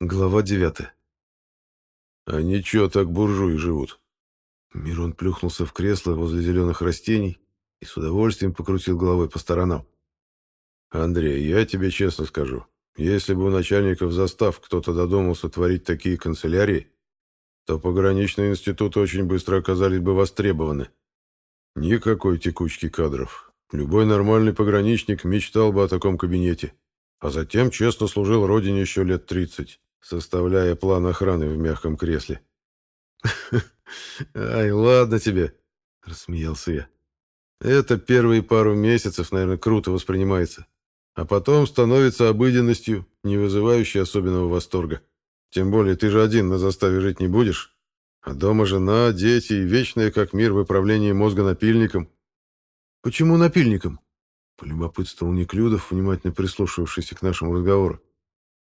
Глава 9. А ничего так буржуи живут. Мирон плюхнулся в кресло возле зеленых растений и с удовольствием покрутил головой по сторонам. Андрей, я тебе честно скажу, если бы у начальников застав кто-то додумался творить такие канцелярии, то пограничные институты очень быстро оказались бы востребованы. Никакой текучки кадров. Любой нормальный пограничник мечтал бы о таком кабинете, а затем честно служил родине еще лет тридцать составляя план охраны в мягком кресле. «Ай, ладно тебе», — рассмеялся я. «Это первые пару месяцев, наверное, круто воспринимается, а потом становится обыденностью, не вызывающей особенного восторга. Тем более ты же один на заставе жить не будешь, а дома жена, дети и вечное как мир выправление мозга напильником». «Почему напильником?» — полюбопытствовал Неклюдов, внимательно прислушивавшийся к нашему разговору.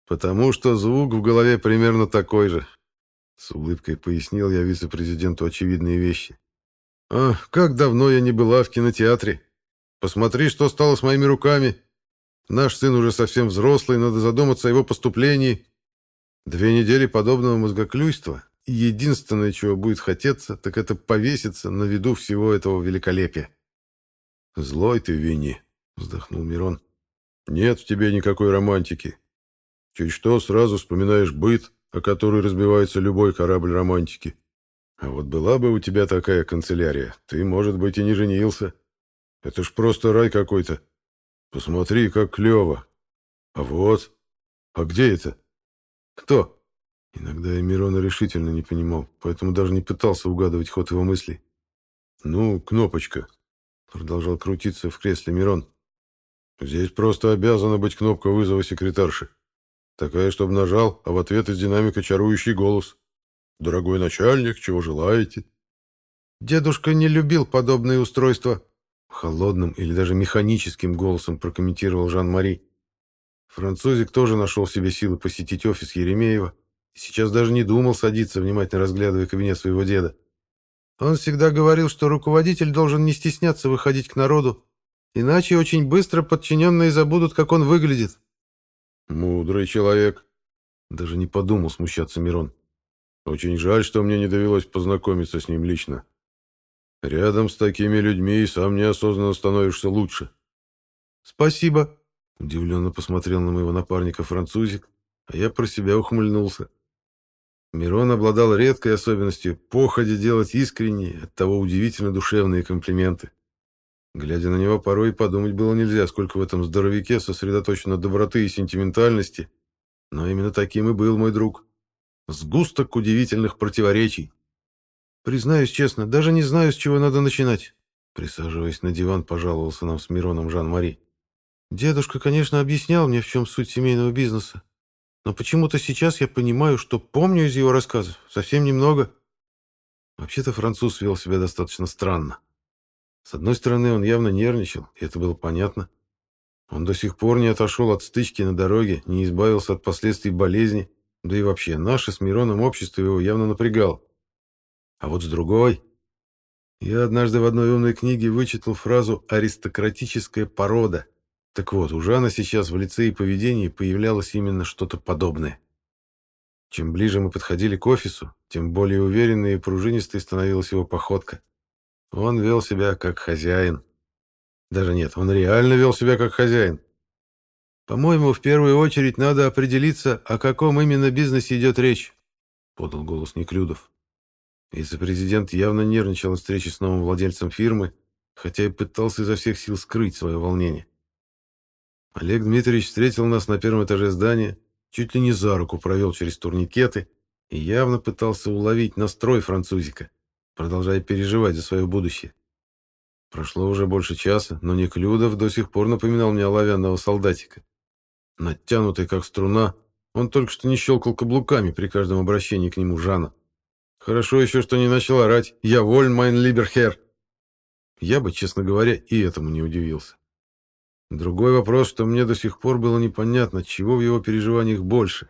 «Потому что звук в голове примерно такой же», — с улыбкой пояснил я вице-президенту очевидные вещи. «А, как давно я не была в кинотеатре. Посмотри, что стало с моими руками. Наш сын уже совсем взрослый, надо задуматься о его поступлении. Две недели подобного мозгоклюйства, и единственное, чего будет хотеться, так это повеситься на виду всего этого великолепия». «Злой ты, Винни», — вздохнул Мирон. «Нет в тебе никакой романтики. Чуть что, сразу вспоминаешь быт, о который разбивается любой корабль романтики. А вот была бы у тебя такая канцелярия, ты, может быть, и не женился. Это ж просто рай какой-то. Посмотри, как клево. А вот. А где это? Кто? Иногда я Мирона решительно не понимал, поэтому даже не пытался угадывать ход его мыслей. Ну, кнопочка. Продолжал крутиться в кресле Мирон. Здесь просто обязана быть кнопка вызова секретарши. Такая, чтобы нажал, а в ответ из динамика чарующий голос. «Дорогой начальник, чего желаете?» «Дедушка не любил подобные устройства», — холодным или даже механическим голосом прокомментировал Жан-Мари. Французик тоже нашел себе силы посетить офис Еремеева и сейчас даже не думал садиться, внимательно разглядывая кабинет своего деда. Он всегда говорил, что руководитель должен не стесняться выходить к народу, иначе очень быстро подчиненные забудут, как он выглядит. Мудрый человек. Даже не подумал смущаться Мирон. Очень жаль, что мне не довелось познакомиться с ним лично. Рядом с такими людьми и сам неосознанно становишься лучше. Спасибо. Удивленно посмотрел на моего напарника французик, а я про себя ухмыльнулся. Мирон обладал редкой особенностью походе делать искренние, оттого удивительно душевные комплименты. Глядя на него, порой подумать было нельзя, сколько в этом здоровяке сосредоточено доброты и сентиментальности. Но именно таким и был мой друг. Сгусток удивительных противоречий. Признаюсь честно, даже не знаю, с чего надо начинать. Присаживаясь на диван, пожаловался нам с Мироном Жан-Мари. Дедушка, конечно, объяснял мне, в чем суть семейного бизнеса. Но почему-то сейчас я понимаю, что помню из его рассказов. Совсем немного. Вообще-то француз вел себя достаточно странно. С одной стороны, он явно нервничал, и это было понятно. Он до сих пор не отошел от стычки на дороге, не избавился от последствий болезни, да и вообще, наше с Мироном общество его явно напрягало. А вот с другой... Я однажды в одной умной книге вычитал фразу «аристократическая порода». Так вот, у Жана сейчас в лице и поведении появлялось именно что-то подобное. Чем ближе мы подходили к офису, тем более уверенной и пружинистой становилась его походка. Он вел себя как хозяин. Даже нет, он реально вел себя как хозяин. «По-моему, в первую очередь надо определиться, о каком именно бизнесе идет речь», — подал голос Неклюдов. Вице-президент явно нервничал от встречи с новым владельцем фирмы, хотя и пытался изо всех сил скрыть свое волнение. Олег Дмитриевич встретил нас на первом этаже здания, чуть ли не за руку провел через турникеты и явно пытался уловить настрой французика продолжая переживать за свое будущее. Прошло уже больше часа, но Неклюдов до сих пор напоминал мне оловянного солдатика. Натянутый, как струна, он только что не щелкал каблуками при каждом обращении к нему Жана. Хорошо еще, что не начал орать «Я воль, майн либерхер!» Я бы, честно говоря, и этому не удивился. Другой вопрос, что мне до сих пор было непонятно, чего в его переживаниях больше.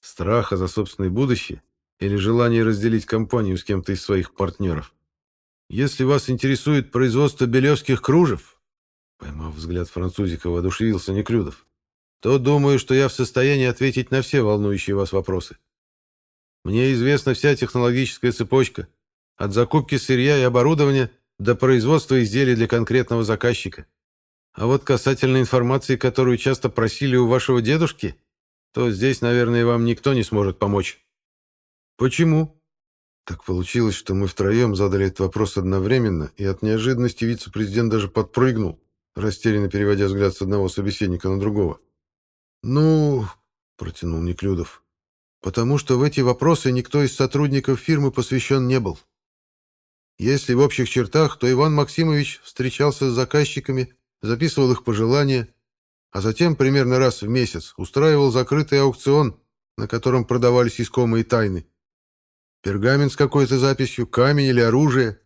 Страха за собственное будущее или желание разделить компанию с кем-то из своих партнеров. Если вас интересует производство белевских кружев, поймав взгляд французика, воодушевился Неклюдов. то думаю, что я в состоянии ответить на все волнующие вас вопросы. Мне известна вся технологическая цепочка, от закупки сырья и оборудования до производства изделий для конкретного заказчика. А вот касательно информации, которую часто просили у вашего дедушки, то здесь, наверное, вам никто не сможет помочь. Почему? Так получилось, что мы втроем задали этот вопрос одновременно, и от неожиданности вице-президент даже подпрыгнул, растерянно переводя взгляд с одного собеседника на другого. «Ну...» — протянул Неклюдов. «Потому что в эти вопросы никто из сотрудников фирмы посвящен не был. Если в общих чертах, то Иван Максимович встречался с заказчиками, записывал их пожелания, а затем примерно раз в месяц устраивал закрытый аукцион, на котором продавались искомые тайны. Пергамент с какой-то записью, камень или оружие.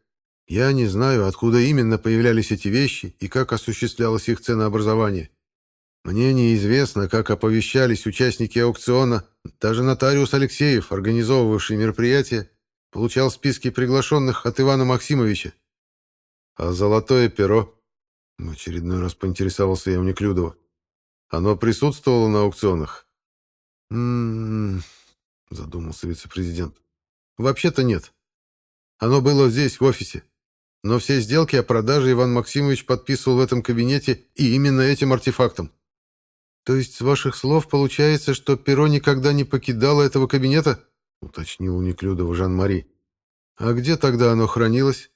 Я не знаю, откуда именно появлялись эти вещи и как осуществлялось их ценообразование. Мне неизвестно, как оповещались участники аукциона. Даже нотариус Алексеев, организовывавший мероприятие, получал списки приглашенных от Ивана Максимовича. А золотое перо? В очередной раз поинтересовался я у Неклюдова. Оно присутствовало на аукционах? М-м-м, задумался вице-президент. Вообще-то нет. Оно было здесь, в офисе. Но все сделки о продаже Иван Максимович подписывал в этом кабинете и именно этим артефактом. «То есть, с ваших слов, получается, что перо никогда не покидало этого кабинета?» — уточнил у Неклюдова Жан-Мари. «А где тогда оно хранилось?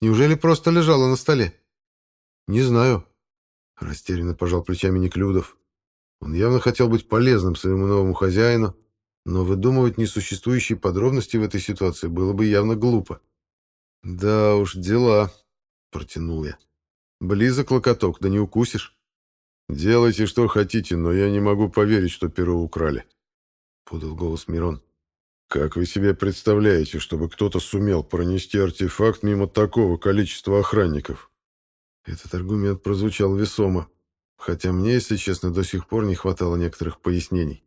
Неужели просто лежало на столе?» «Не знаю», — растерянно пожал плечами Неклюдов. Он явно хотел быть полезным своему новому хозяину, но выдумывать несуществующие подробности в этой ситуации было бы явно глупо. «Да уж, дела», — протянул я. «Близок локоток, да не укусишь». «Делайте, что хотите, но я не могу поверить, что перо украли», — подал голос Мирон. «Как вы себе представляете, чтобы кто-то сумел пронести артефакт мимо такого количества охранников?» Этот аргумент прозвучал весомо, хотя мне, если честно, до сих пор не хватало некоторых пояснений.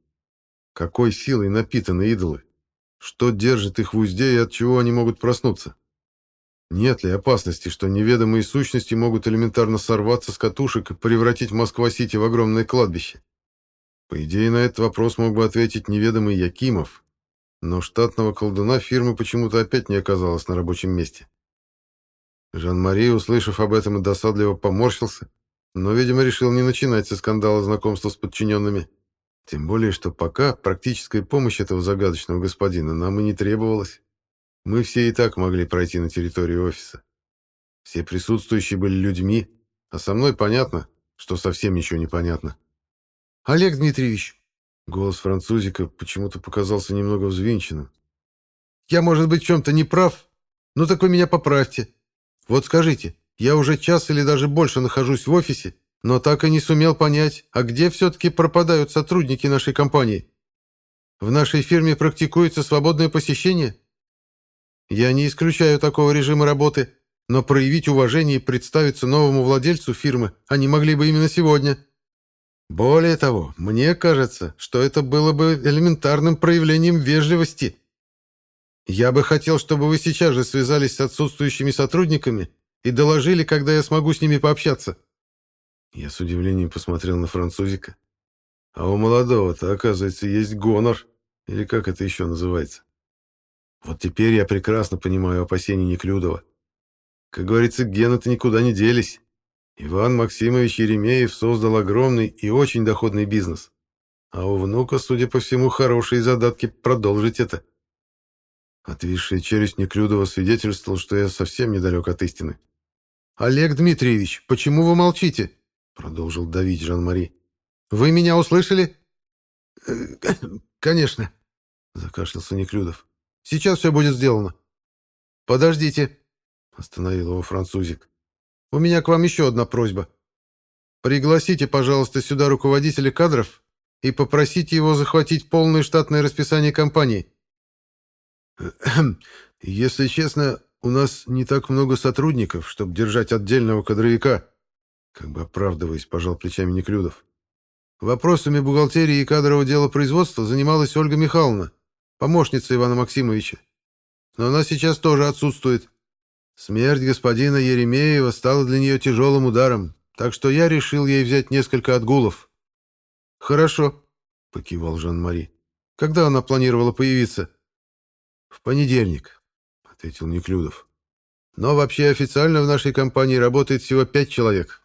Какой силой напитаны идолы? Что держит их в узде и от чего они могут проснуться? Нет ли опасности, что неведомые сущности могут элементарно сорваться с катушек и превратить Москва-Сити в огромное кладбище? По идее, на этот вопрос мог бы ответить неведомый Якимов, но штатного колдуна фирмы почему-то опять не оказалось на рабочем месте. Жан-Мари, услышав об этом, досадливо поморщился, но, видимо, решил не начинать со скандала знакомства с подчиненными. Тем более, что пока практическая помощь этого загадочного господина нам и не требовалась. Мы все и так могли пройти на территорию офиса. Все присутствующие были людьми, а со мной понятно, что совсем ничего не понятно. «Олег Дмитриевич!» Голос французика почему-то показался немного взвинченным. «Я, может быть, в чем-то не прав? Ну так вы меня поправьте. Вот скажите, я уже час или даже больше нахожусь в офисе, но так и не сумел понять, а где все-таки пропадают сотрудники нашей компании? В нашей фирме практикуется свободное посещение?» Я не исключаю такого режима работы, но проявить уважение и представиться новому владельцу фирмы они могли бы именно сегодня. Более того, мне кажется, что это было бы элементарным проявлением вежливости. Я бы хотел, чтобы вы сейчас же связались с отсутствующими сотрудниками и доложили, когда я смогу с ними пообщаться. Я с удивлением посмотрел на французика. А у молодого-то, оказывается, есть гонор, или как это еще называется. Вот теперь я прекрасно понимаю опасения Неклюдова. Как говорится, гены-то никуда не делись. Иван Максимович Еремеев создал огромный и очень доходный бизнес. А у внука, судя по всему, хорошие задатки продолжить это. Отвисшая челюсть Неклюдова свидетельствовала, что я совсем недалек от истины. «Олег Дмитриевич, почему вы молчите?» Продолжил давить Жан-Мари. «Вы меня услышали?» «Э, «Конечно», — закашлялся Неклюдов. Сейчас все будет сделано». «Подождите», — остановил его французик. «У меня к вам еще одна просьба. Пригласите, пожалуйста, сюда руководителя кадров и попросите его захватить полное штатное расписание компании». «Если честно, у нас не так много сотрудников, чтобы держать отдельного кадровика», как бы оправдываясь, пожал плечами Неклюдов. Вопросами бухгалтерии и кадрового дела производства занималась Ольга Михайловна помощница Ивана Максимовича. Но она сейчас тоже отсутствует. Смерть господина Еремеева стала для нее тяжелым ударом, так что я решил ей взять несколько отгулов. «Хорошо», — покивал Жан-Мари. «Когда она планировала появиться?» «В понедельник», — ответил Неклюдов. «Но вообще официально в нашей компании работает всего пять человек.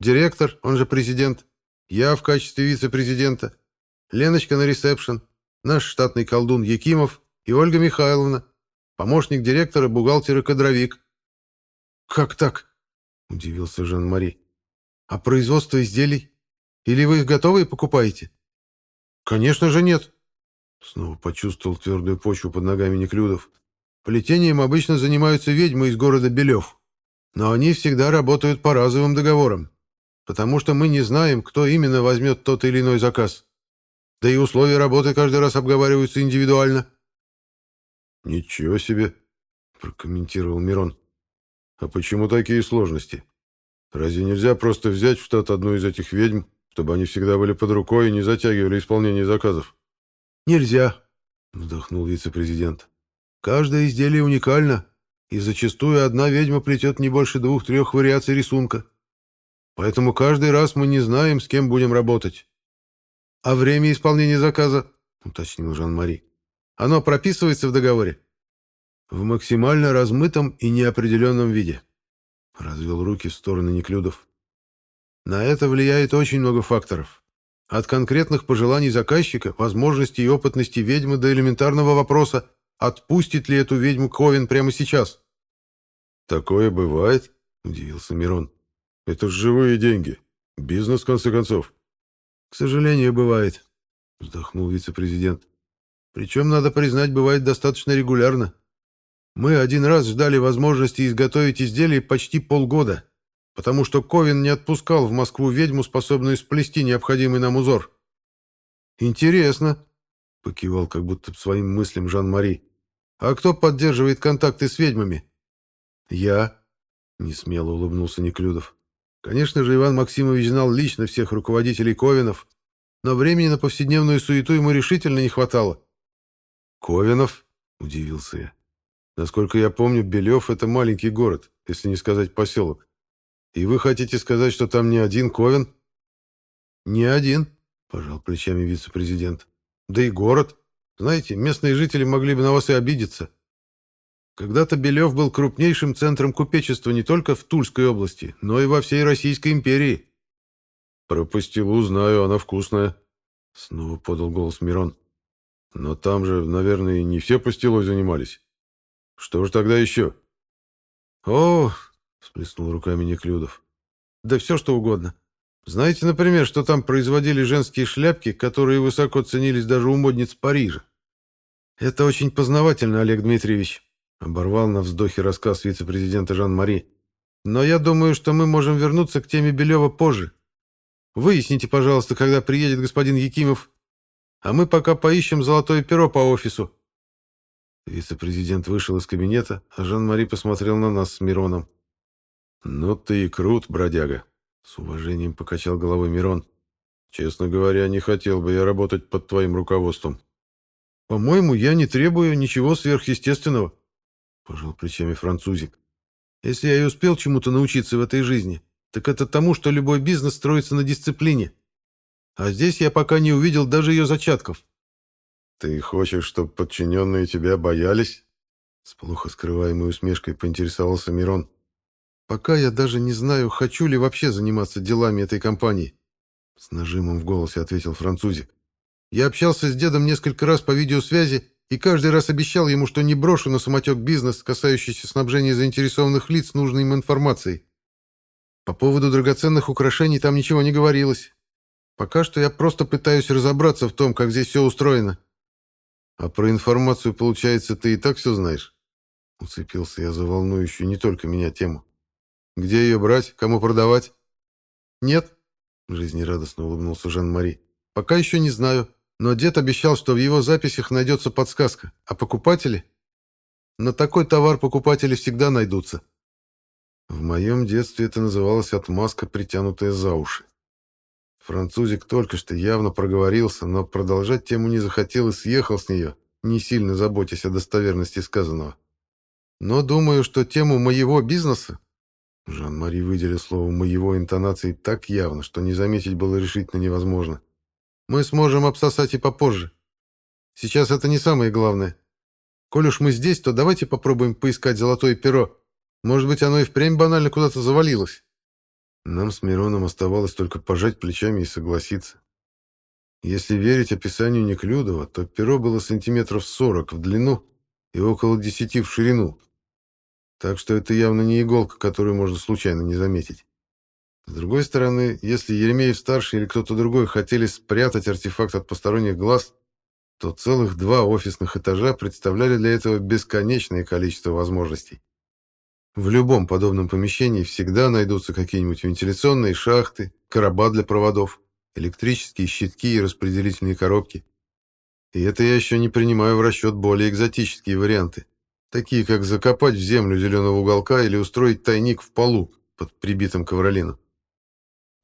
Директор, он же президент, я в качестве вице-президента, Леночка на ресепшн, наш штатный колдун Якимов и Ольга Михайловна, помощник директора, бухгалтер и кадровик». «Как так?» — удивился Жан-Мари. «А производство изделий? Или вы их готовые покупаете?» «Конечно же нет!» Снова почувствовал твердую почву под ногами Неклюдов. «Плетением обычно занимаются ведьмы из города Белев. Но они всегда работают по разовым договорам, потому что мы не знаем, кто именно возьмет тот или иной заказ. Да и условия работы каждый раз обговариваются индивидуально». «Ничего себе!» — прокомментировал Мирон. «А почему такие сложности? Разве нельзя просто взять в штат одну из этих ведьм, чтобы они всегда были под рукой и не затягивали исполнение заказов?» «Нельзя», — вздохнул вице-президент. «Каждое изделие уникально, и зачастую одна ведьма плетет не больше двух-трех вариаций рисунка. Поэтому каждый раз мы не знаем, с кем будем работать». «А время исполнения заказа?» — уточнил Жан-Мари. «Оно прописывается в договоре?» в максимально размытом и неопределенном виде. Развел руки в стороны Неклюдов. На это влияет очень много факторов. От конкретных пожеланий заказчика, возможностей и опытности ведьмы до элементарного вопроса, отпустит ли эту ведьму Ковен прямо сейчас. «Такое бывает?» – удивился Мирон. «Это же живые деньги. Бизнес, в конце концов». «К сожалению, бывает», – вздохнул вице-президент. «Причем, надо признать, бывает достаточно регулярно. Мы один раз ждали возможности изготовить изделие почти полгода, потому что Ковин не отпускал в Москву ведьму, способную сплести необходимый нам узор. «Интересно», — покивал как будто своим мыслям Жан-Мари. «А кто поддерживает контакты с ведьмами?» «Я», — несмело улыбнулся Неклюдов. «Конечно же, Иван Максимович знал лично всех руководителей Ковинов, но времени на повседневную суету ему решительно не хватало». «Ковинов?» — удивился я. Насколько я помню, Белев — это маленький город, если не сказать поселок. И вы хотите сказать, что там не один Ковен? Не один, пожал плечами вице-президент. Да и город. Знаете, местные жители могли бы на вас и обидеться. Когда-то Белев был крупнейшим центром купечества не только в Тульской области, но и во всей Российской империи. Про пастилу знаю, она вкусная. Снова подал голос Мирон. Но там же, наверное, не все пастилой занимались. Что же тогда еще? О, всплеснул руками Неклюдов. Да все что угодно. Знаете, например, что там производили женские шляпки, которые высоко ценились даже у модниц Парижа? Это очень познавательно, Олег Дмитриевич, оборвал на вздохе рассказ вице-президента Жан-Мари. Но я думаю, что мы можем вернуться к теме Белева позже. Выясните, пожалуйста, когда приедет господин Якимов, а мы пока поищем золотое перо по офису. Вице-президент вышел из кабинета, а Жан-Мари посмотрел на нас с Мироном. «Ну ты и крут, бродяга», — с уважением покачал головой Мирон. «Честно говоря, не хотел бы я работать под твоим руководством». «По-моему, я не требую ничего сверхъестественного», — пожал плечами французик. «Если я и успел чему-то научиться в этой жизни, так это тому, что любой бизнес строится на дисциплине. А здесь я пока не увидел даже ее зачатков». «Ты хочешь, чтобы подчиненные тебя боялись?» С плохо скрываемой усмешкой поинтересовался Мирон. «Пока я даже не знаю, хочу ли вообще заниматься делами этой компании», с нажимом в голосе ответил французик. «Я общался с дедом несколько раз по видеосвязи и каждый раз обещал ему, что не брошу на самотек бизнес, касающийся снабжения заинтересованных лиц нужной им информацией. По поводу драгоценных украшений там ничего не говорилось. Пока что я просто пытаюсь разобраться в том, как здесь все устроено. «А про информацию, получается, ты и так все знаешь?» Уцепился я за волнующую не только меня тему. «Где ее брать? Кому продавать?» «Нет», — жизнерадостно улыбнулся Жан-Мари. «Пока еще не знаю, но дед обещал, что в его записях найдется подсказка. А покупатели? На такой товар покупатели всегда найдутся». В моем детстве это называлось отмазка, притянутая за уши. Французик только что явно проговорился, но продолжать тему не захотел и съехал с нее, не сильно заботясь о достоверности сказанного. Но думаю, что тему моего бизнеса Жан-Мари выделил слово «моего» интонацией так явно, что не заметить было решительно невозможно. Мы сможем обсосать и попозже. Сейчас это не самое главное. Коль уж мы здесь, то давайте попробуем поискать золотое перо. Может быть, оно и впрямь банально куда-то завалилось. Нам с Мироном оставалось только пожать плечами и согласиться. Если верить описанию Неклюдова, то перо было сантиметров сорок в длину и около десяти в ширину. Так что это явно не иголка, которую можно случайно не заметить. С другой стороны, если Еремеев-старший или кто-то другой хотели спрятать артефакт от посторонних глаз, то целых два офисных этажа представляли для этого бесконечное количество возможностей. В любом подобном помещении всегда найдутся какие-нибудь вентиляционные шахты, короба для проводов, электрические щитки и распределительные коробки. И это я еще не принимаю в расчет более экзотические варианты, такие как закопать в землю зеленого уголка или устроить тайник в полу под прибитым ковролином.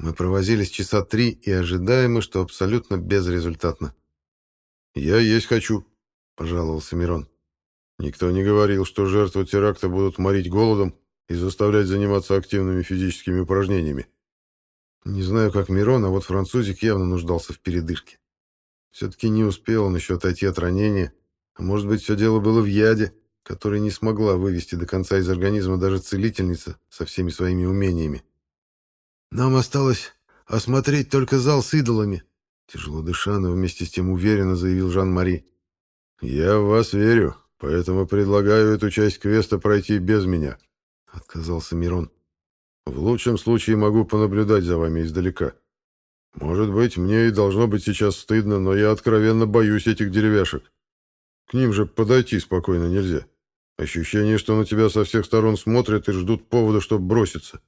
Мы провозились часа три и ожидаемо, что абсолютно безрезультатно. «Я есть хочу», — пожаловался Мирон. «Никто не говорил, что жертвы теракта будут морить голодом и заставлять заниматься активными физическими упражнениями. Не знаю, как Мирон, а вот французик явно нуждался в передышке. Все-таки не успел он еще отойти от ранения, а может быть, все дело было в яде, который не смогла вывести до конца из организма даже целительница со всеми своими умениями. «Нам осталось осмотреть только зал с идолами», тяжело дыша, но вместе с тем уверенно заявил Жан-Мари. «Я в вас верю, поэтому предлагаю эту часть квеста пройти без меня», отказался Мирон. В лучшем случае могу понаблюдать за вами издалека. Может быть, мне и должно быть сейчас стыдно, но я откровенно боюсь этих деревяшек. К ним же подойти спокойно нельзя. Ощущение, что на тебя со всех сторон смотрят и ждут повода, чтобы броситься.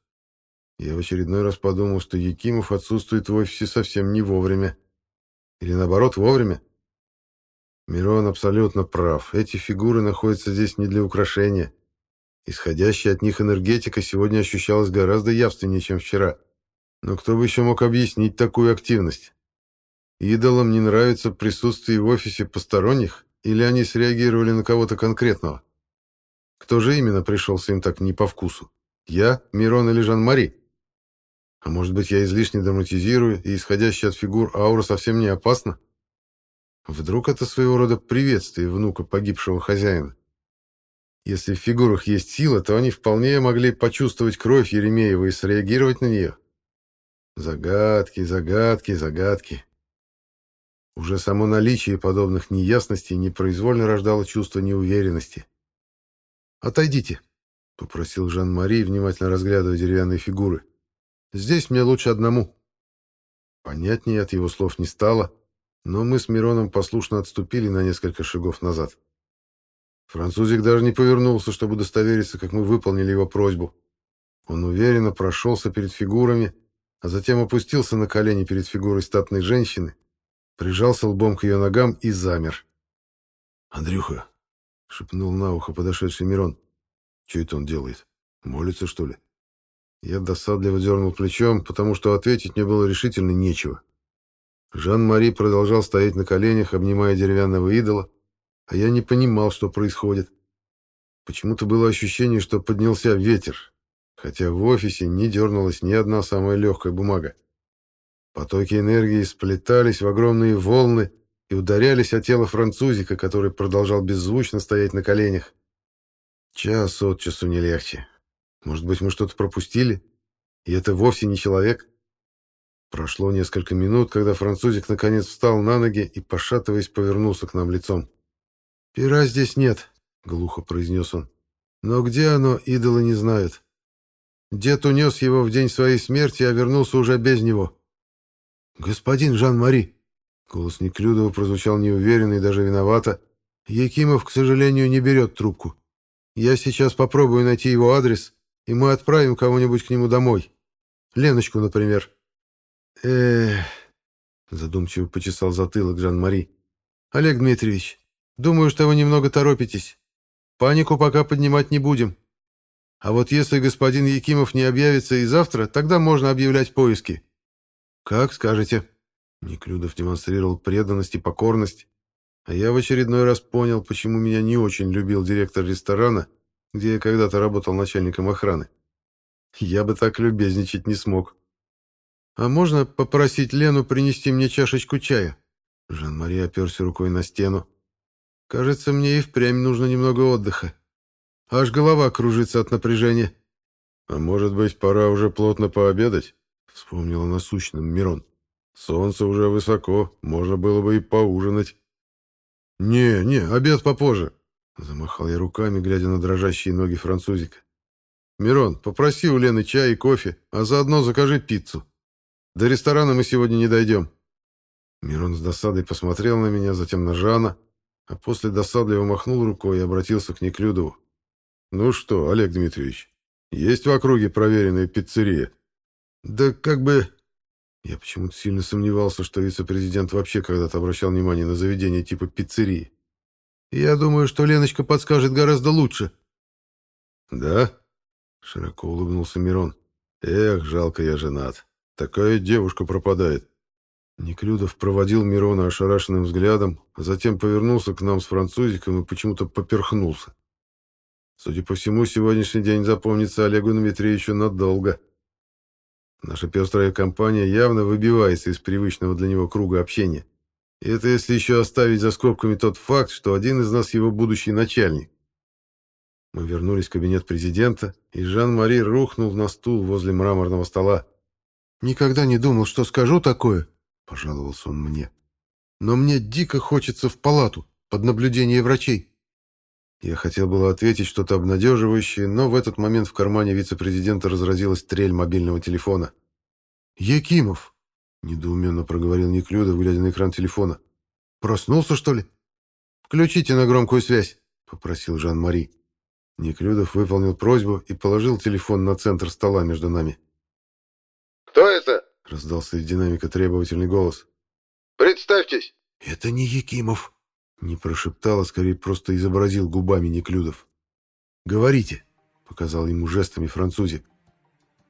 Я в очередной раз подумал, что Якимов отсутствует в офисе совсем не вовремя. Или наоборот, вовремя. Мирон абсолютно прав. Эти фигуры находятся здесь не для украшения. Исходящая от них энергетика сегодня ощущалась гораздо явственнее, чем вчера. Но кто бы еще мог объяснить такую активность? Идолам не нравится присутствие в офисе посторонних, или они среагировали на кого-то конкретного? Кто же именно пришелся им так не по вкусу? Я, Мирон или Жан-Мари? А может быть, я излишне драматизирую, и исходящая от фигур аура совсем не опасна? Вдруг это своего рода приветствие внука погибшего хозяина? Если в фигурах есть сила, то они вполне могли почувствовать кровь Еремеева и среагировать на нее. Загадки, загадки, загадки. Уже само наличие подобных неясностей непроизвольно рождало чувство неуверенности. «Отойдите», — попросил Жан-Мари, внимательно разглядывая деревянные фигуры. «Здесь мне лучше одному». Понятнее от его слов не стало, но мы с Мироном послушно отступили на несколько шагов назад. Французик даже не повернулся, чтобы удостовериться, как мы выполнили его просьбу. Он уверенно прошелся перед фигурами, а затем опустился на колени перед фигурой статной женщины, прижался лбом к ее ногам и замер. «Андрюха!» — шепнул на ухо подошедший Мирон. «Что это он делает? Молится, что ли?» Я досадливо дернул плечом, потому что ответить мне было решительно нечего. Жан-Мари продолжал стоять на коленях, обнимая деревянного идола, а я не понимал, что происходит. Почему-то было ощущение, что поднялся ветер, хотя в офисе не дернулась ни одна самая легкая бумага. Потоки энергии сплетались в огромные волны и ударялись о тело французика, который продолжал беззвучно стоять на коленях. Час от часу не легче. Может быть, мы что-то пропустили? И это вовсе не человек? Прошло несколько минут, когда французик наконец встал на ноги и, пошатываясь, повернулся к нам лицом. «Пера здесь нет», — глухо произнес он. «Но где оно, идолы не знают. Дед унес его в день своей смерти, а вернулся уже без него». «Господин Жан-Мари», — голос Неклюдова прозвучал неуверенно и даже виновато, «Якимов, к сожалению, не берет трубку. Я сейчас попробую найти его адрес, и мы отправим кого-нибудь к нему домой. Леночку, например». «Эх...» — задумчиво почесал затылок Жан-Мари. «Олег Дмитриевич, Думаю, что вы немного торопитесь. Панику пока поднимать не будем. А вот если господин Якимов не объявится и завтра, тогда можно объявлять поиски. Как скажете. Неклюдов демонстрировал преданность и покорность. А я в очередной раз понял, почему меня не очень любил директор ресторана, где я когда-то работал начальником охраны. Я бы так любезничать не смог. «А можно попросить Лену принести мне чашечку чая?» Жан-Мари оперся рукой на стену. «Кажется, мне и впрямь нужно немного отдыха. Аж голова кружится от напряжения». «А может быть, пора уже плотно пообедать?» — вспомнил о насущном Мирон. «Солнце уже высоко, можно было бы и поужинать». «Не, не, обед попозже», — замахал я руками, глядя на дрожащие ноги французика. «Мирон, попроси у Лены чай и кофе, а заодно закажи пиццу. До ресторана мы сегодня не дойдем». Мирон с досадой посмотрел на меня, затем на Жана, а после досадливо махнул рукой и обратился к Неклюдову. «Ну что, Олег Дмитриевич, есть в округе проверенная пиццерия?» «Да как бы...» Я почему-то сильно сомневался, что вице-президент вообще когда-то обращал внимание на заведение типа пиццерии. «Я думаю, что Леночка подскажет гораздо лучше». «Да?» — широко улыбнулся Мирон. «Эх, жалко я женат. Такая девушка пропадает». Неклюдов проводил Мирона ошарашенным взглядом, а затем повернулся к нам с французиком и почему-то поперхнулся. Судя по всему, сегодняшний день запомнится Олегу Дмитриевичу надолго. Наша пестрая компания явно выбивается из привычного для него круга общения. И это если еще оставить за скобками тот факт, что один из нас его будущий начальник. Мы вернулись в кабинет президента, и Жан-Мари рухнул на стул возле мраморного стола. «Никогда не думал, что скажу такое», — пожаловался он мне. «Но мне дико хочется в палату, под наблюдение врачей». Я хотел было ответить что-то обнадеживающее, но в этот момент в кармане вице-президента разразилась трель мобильного телефона. «Якимов!» — недоуменно проговорил Неклюдов, глядя на экран телефона. «Проснулся, что ли?» «Включите на громкую связь», — попросил Жан-Мари. Неклюдов выполнил просьбу и положил телефон на центр стола между нами. «Кто это?» — раздался из динамика требовательный голос. «Представьтесь!» «Это не Якимов!» — не прошептал, а скорее просто изобразил губами Неклюдов. «Говорите!» — показал ему жестами французик.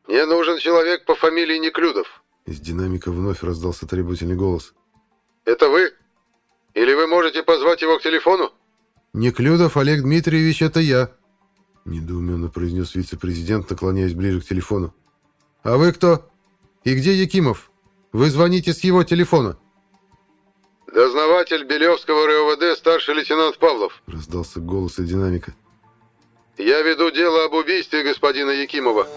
«Мне нужен человек по фамилии Неклюдов!» Из динамика вновь раздался требовательный голос. «Это вы? Или вы можете позвать его к телефону?» «Неклюдов Олег Дмитриевич, это я!» — недоуменно произнес вице-президент, наклоняясь ближе к телефону. «А вы кто?» «И где Якимов? Вы звоните с его телефона». «Дознаватель Белевского РОВД, старший лейтенант Павлов», — раздался голос из динамика. «Я веду дело об убийстве господина Якимова».